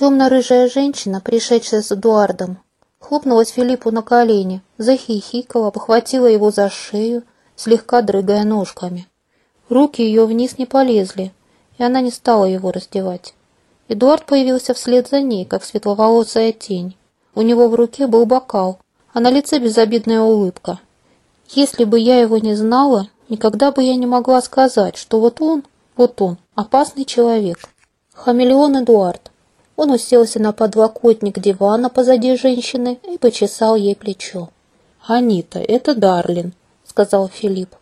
Темно-рыжая женщина, пришедшая с Эдуардом, хлопнулась Филиппу на колени, захихикала, похватила его за шею, слегка дрыгая ножками. Руки ее вниз не полезли, и она не стала его раздевать. Эдуард появился вслед за ней, как светловолосая тень. У него в руке был бокал, а на лице безобидная улыбка. Если бы я его не знала, никогда бы я не могла сказать, что вот он, вот он, опасный человек. Хамелеон Эдуард. Он уселся на подлокотник дивана позади женщины и почесал ей плечо. «Анита, это Дарлин», — сказал Филипп.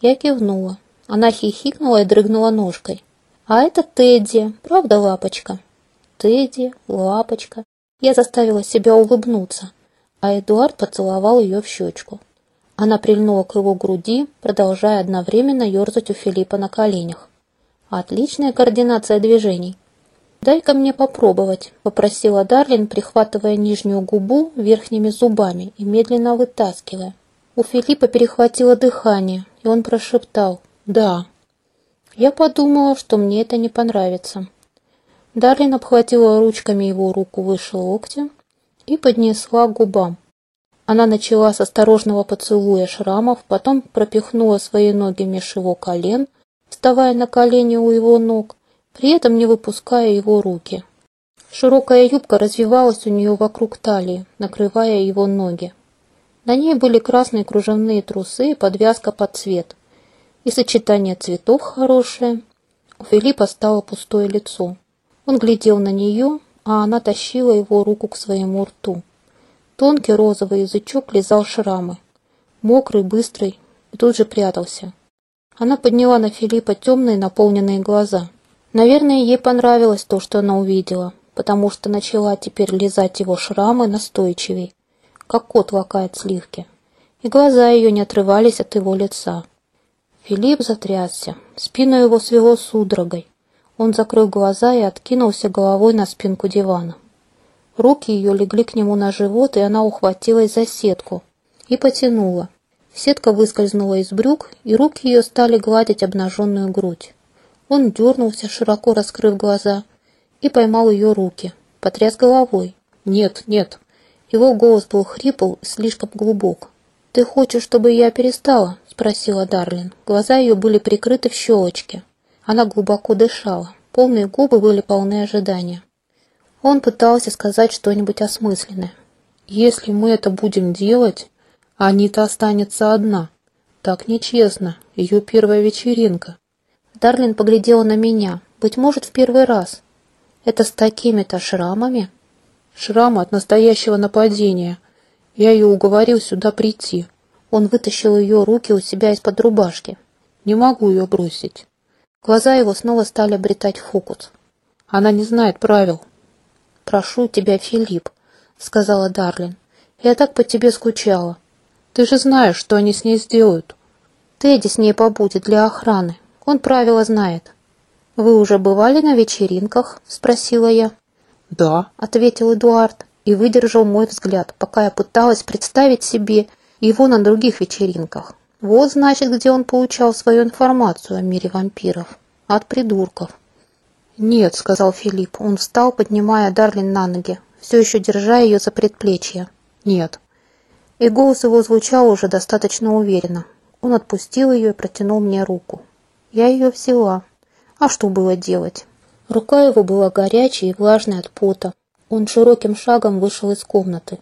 Я кивнула. Она хихикнула и дрыгнула ножкой. «А это Тедди, правда, лапочка?» «Тедди, лапочка». Я заставила себя улыбнуться, а Эдуард поцеловал ее в щечку. Она прильнула к его груди, продолжая одновременно ерзать у Филиппа на коленях. Отличная координация движений. «Дай-ка мне попробовать», — попросила Дарлин, прихватывая нижнюю губу верхними зубами и медленно вытаскивая. У Филиппа перехватило дыхание, и он прошептал «Да». Я подумала, что мне это не понравится. Дарлин обхватила ручками его руку выше локтя и поднесла к губам. Она начала с осторожного поцелуя шрамов, потом пропихнула свои ноги меж его колен, вставая на колени у его ног, при этом не выпуская его руки. Широкая юбка развивалась у нее вокруг талии, накрывая его ноги. На ней были красные кружевные трусы и подвязка под цвет. И сочетание цветов хорошее. У Филиппа стало пустое лицо. Он глядел на нее, а она тащила его руку к своему рту. Тонкий розовый язычок лизал шрамы. Мокрый, быстрый, и тут же прятался. Она подняла на Филиппа темные наполненные глаза – Наверное, ей понравилось то, что она увидела, потому что начала теперь лизать его шрамы настойчивей, как кот лакает сливки. И глаза ее не отрывались от его лица. Филипп затрясся, спину его свело судорогой. Он закрыл глаза и откинулся головой на спинку дивана. Руки ее легли к нему на живот, и она ухватилась за сетку и потянула. Сетка выскользнула из брюк, и руки ее стали гладить обнаженную грудь. Он дернулся, широко раскрыв глаза, и поймал ее руки, потряс головой. «Нет, нет». Его голос был хрипл и слишком глубок. «Ты хочешь, чтобы я перестала?» – спросила Дарлин. Глаза ее были прикрыты в щелочке. Она глубоко дышала. Полные губы были полны ожидания. Он пытался сказать что-нибудь осмысленное. «Если мы это будем делать, Анита останется одна. Так нечестно. Ее первая вечеринка. Дарлин поглядела на меня, быть может, в первый раз. Это с такими-то шрамами? Шрамы от настоящего нападения. Я ее уговорил сюда прийти. Он вытащил ее руки у себя из-под рубашки. Не могу ее бросить. Глаза его снова стали обретать фокус. Она не знает правил. «Прошу тебя, Филипп», — сказала Дарлин. «Я так по тебе скучала. Ты же знаешь, что они с ней сделают». «Тедди с ней побудет для охраны. Он правила знает. «Вы уже бывали на вечеринках?» – спросила я. «Да», – ответил Эдуард и выдержал мой взгляд, пока я пыталась представить себе его на других вечеринках. Вот, значит, где он получал свою информацию о мире вампиров. От придурков. «Нет», — сказал Филипп. Он встал, поднимая Дарлин на ноги, все еще держа ее за предплечье. «Нет». И голос его звучал уже достаточно уверенно. Он отпустил ее и протянул мне руку. Я ее взяла. А что было делать? Рука его была горячей и влажной от пота. Он широким шагом вышел из комнаты.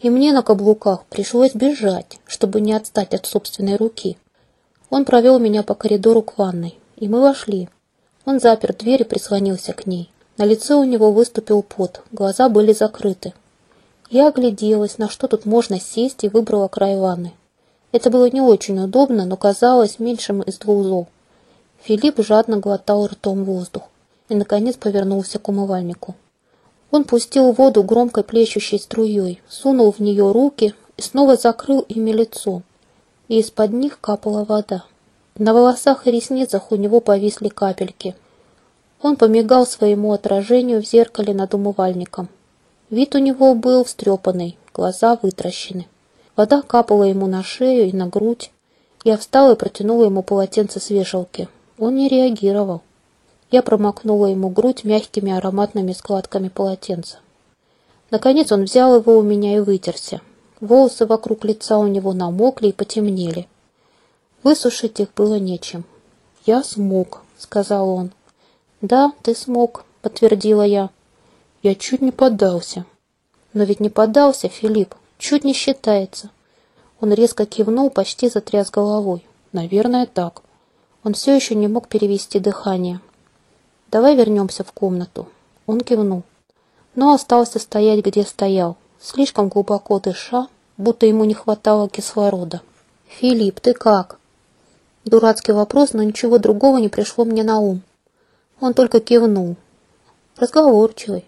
И мне на каблуках пришлось бежать, чтобы не отстать от собственной руки. Он провел меня по коридору к ванной, и мы вошли. Он запер дверь и прислонился к ней. На лице у него выступил пот, глаза были закрыты. Я огляделась, на что тут можно сесть, и выбрала край ванны. Это было не очень удобно, но казалось меньшим из двух зол. Филипп жадно глотал ртом воздух и, наконец, повернулся к умывальнику. Он пустил воду громкой плещущей струей, сунул в нее руки и снова закрыл ими лицо, и из-под них капала вода. На волосах и ресницах у него повисли капельки. Он помигал своему отражению в зеркале над умывальником. Вид у него был встрепанный, глаза вытращены. Вода капала ему на шею и на грудь. Я встала и протянула ему полотенце с вешалки. Он не реагировал. Я промокнула ему грудь мягкими ароматными складками полотенца. Наконец он взял его у меня и вытерся. Волосы вокруг лица у него намокли и потемнели. Высушить их было нечем. «Я смог», — сказал он. «Да, ты смог», — подтвердила я. Я чуть не поддался. Но ведь не поддался, Филипп, чуть не считается. Он резко кивнул, почти затряс головой. Наверное, так. Он все еще не мог перевести дыхание. «Давай вернемся в комнату». Он кивнул. Но остался стоять, где стоял, слишком глубоко дыша, будто ему не хватало кислорода. «Филипп, ты как?» Дурацкий вопрос, но ничего другого не пришло мне на ум. Он только кивнул. Разговорчивый.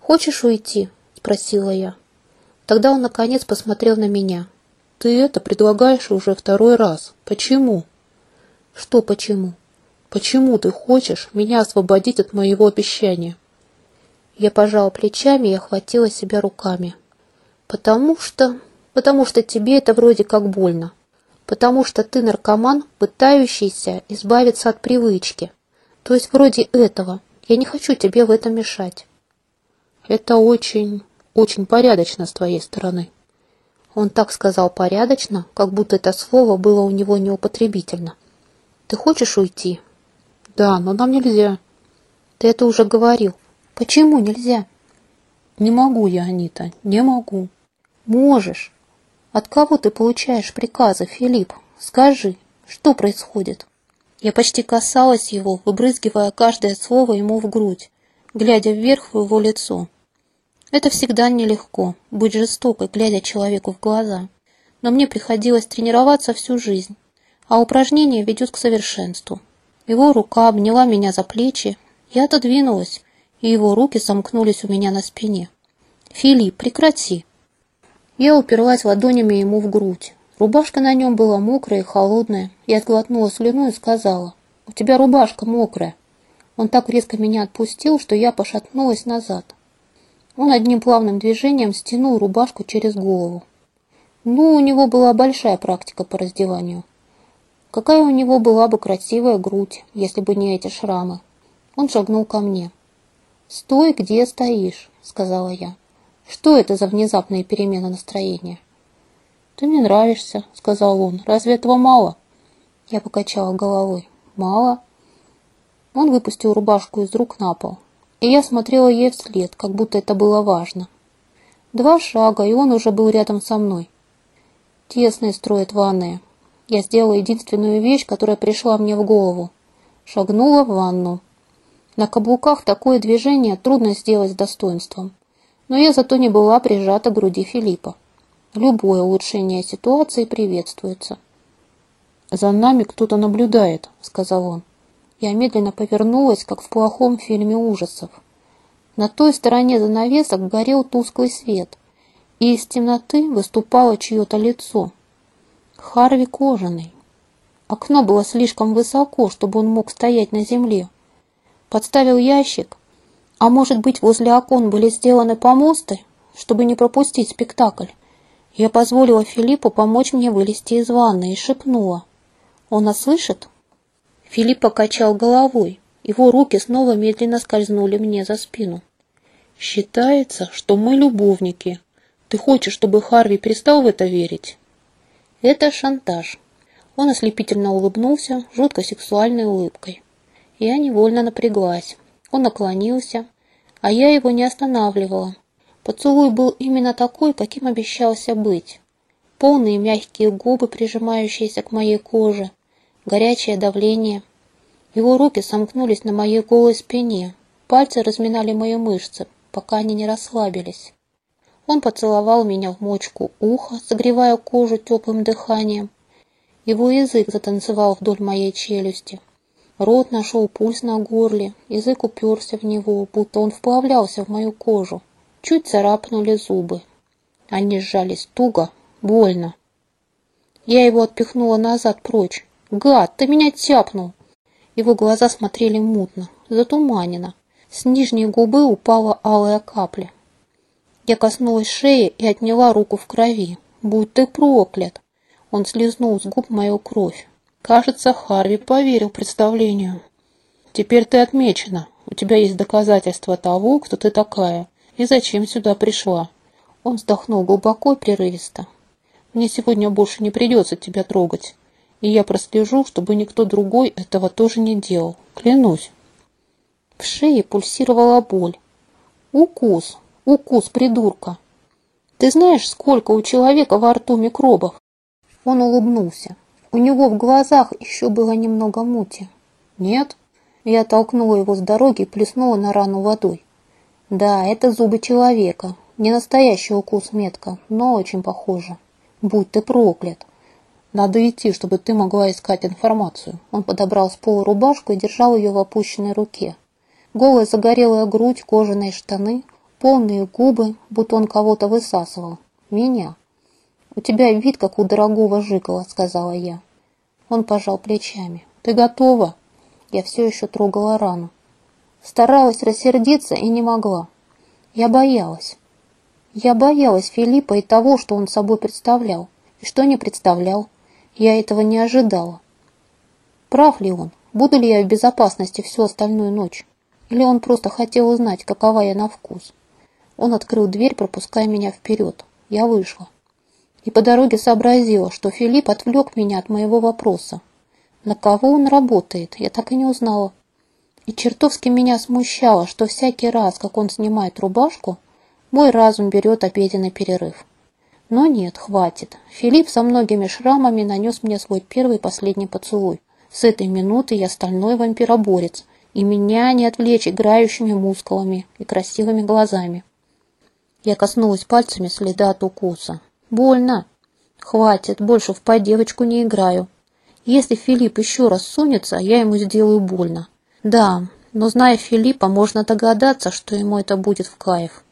«Хочешь уйти?» – спросила я. Тогда он, наконец, посмотрел на меня. «Ты это предлагаешь уже второй раз. Почему?» «Что почему?» «Почему ты хочешь меня освободить от моего обещания?» Я пожала плечами и охватила себя руками. «Потому что... потому что тебе это вроде как больно. Потому что ты наркоман, пытающийся избавиться от привычки. То есть вроде этого. Я не хочу тебе в этом мешать». Это очень, очень порядочно с твоей стороны. Он так сказал порядочно, как будто это слово было у него неупотребительно. Ты хочешь уйти? Да, но нам нельзя. Ты это уже говорил. Почему нельзя? Не могу я, Анита, не могу. Можешь. От кого ты получаешь приказы, Филипп? Скажи, что происходит? Я почти касалась его, выбрызгивая каждое слово ему в грудь, глядя вверх в его лицо. Это всегда нелегко, быть жестокой, глядя человеку в глаза. Но мне приходилось тренироваться всю жизнь, а упражнение ведет к совершенству. Его рука обняла меня за плечи, я отодвинулась, и его руки сомкнулись у меня на спине. «Филипп, прекрати!» Я уперлась ладонями ему в грудь. Рубашка на нем была мокрая и холодная. Я отглотнула слюну и сказала, «У тебя рубашка мокрая». Он так резко меня отпустил, что я пошатнулась назад. Он одним плавным движением стянул рубашку через голову. Ну, у него была большая практика по раздеванию. Какая у него была бы красивая грудь, если бы не эти шрамы. Он шагнул ко мне. «Стой, где стоишь», — сказала я. «Что это за внезапные перемены настроения?» «Ты мне нравишься», — сказал он. «Разве этого мало?» Я покачала головой. «Мало?» Он выпустил рубашку из рук на пол и я смотрела ей вслед, как будто это было важно. Два шага, и он уже был рядом со мной. Тесные строят ванные. Я сделала единственную вещь, которая пришла мне в голову. Шагнула в ванну. На каблуках такое движение трудно сделать с достоинством. Но я зато не была прижата к груди Филиппа. Любое улучшение ситуации приветствуется. «За нами кто-то наблюдает», — сказал он. Я медленно повернулась, как в плохом фильме ужасов. На той стороне занавесок горел тусклый свет, и из темноты выступало чье-то лицо. Харви кожаный. Окно было слишком высоко, чтобы он мог стоять на земле. Подставил ящик, а может быть возле окон были сделаны помосты, чтобы не пропустить спектакль. Я позволила Филиппу помочь мне вылезти из ванны и шепнула. «Он нас слышит?» Филипп покачал головой. Его руки снова медленно скользнули мне за спину. «Считается, что мы любовники. Ты хочешь, чтобы Харви перестал в это верить?» «Это шантаж». Он ослепительно улыбнулся, жутко сексуальной улыбкой. Я невольно напряглась. Он наклонился, а я его не останавливала. Поцелуй был именно такой, каким обещался быть. Полные мягкие губы, прижимающиеся к моей коже – горячее давление. Его руки сомкнулись на моей голой спине, пальцы разминали мои мышцы, пока они не расслабились. Он поцеловал меня в мочку уха, согревая кожу теплым дыханием. Его язык затанцевал вдоль моей челюсти. Рот нашел пульс на горле, язык уперся в него, будто он вплавлялся в мою кожу. Чуть царапнули зубы. Они сжались туго, больно. Я его отпихнула назад прочь, «Гад, ты меня тяпнул!» Его глаза смотрели мутно, затуманенно. С нижней губы упала алая капля. Я коснулась шеи и отняла руку в крови. «Будь ты проклят!» Он слезнул с губ мою кровь. Кажется, Харви поверил представлению. Теперь ты отмечена. У тебя есть доказательства того, кто ты такая и зачем сюда пришла. Он вздохнул глубоко и прерывисто. Мне сегодня больше не придется тебя трогать, и я прослежу, чтобы никто другой этого тоже не делал. Клянусь. В шее пульсировала боль. Укус, укус придурка. Ты знаешь, сколько у человека во рту микробов? Он улыбнулся. У него в глазах еще было немного мути. Нет? Я толкнула его с дороги и плеснула на рану водой. Да, это зубы человека. Не настоящий укус метка, но очень похоже. Будь ты проклят. Надо идти, чтобы ты могла искать информацию. Он подобрал с пола рубашку и держал ее в опущенной руке. Голая загорелая грудь, кожаные штаны, полные губы, будто он кого-то высасывал. Меня. «У тебя вид, как у дорогого жикала», — сказала я. Он пожал плечами. «Ты готова?» Я все еще трогала рану. Старалась рассердиться и не могла. Я боялась. Я боялась Филиппа и того, что он собой представлял. И что не представлял. Я этого не ожидала. Прав ли он? Буду ли я в безопасности всю остальную ночь? Или он просто хотел узнать, какова я на вкус? Он открыл дверь, пропуская меня вперед. Я вышла. И по дороге сообразила, что Филипп отвлек меня от моего вопроса. На кого он работает, я так и не узнала. И чертовски меня смущало, что всякий раз, как он снимает рубашку, мой разум берет обеденный перерыв. Но нет, хватит. Филипп со многими шрамами нанес мне свой первый и последний поцелуй. С этой минуты я стальной вампироборец, и меня не отвлечь играющими мускулами и красивыми глазами. Я коснулась пальцами следа от укуса. Больно. Хватит, больше в по девочку не играю. Если Филипп еще раз сунется, я ему сделаю больно. Да, но зная Филиппа, можно догадаться, что ему это будет в кайф.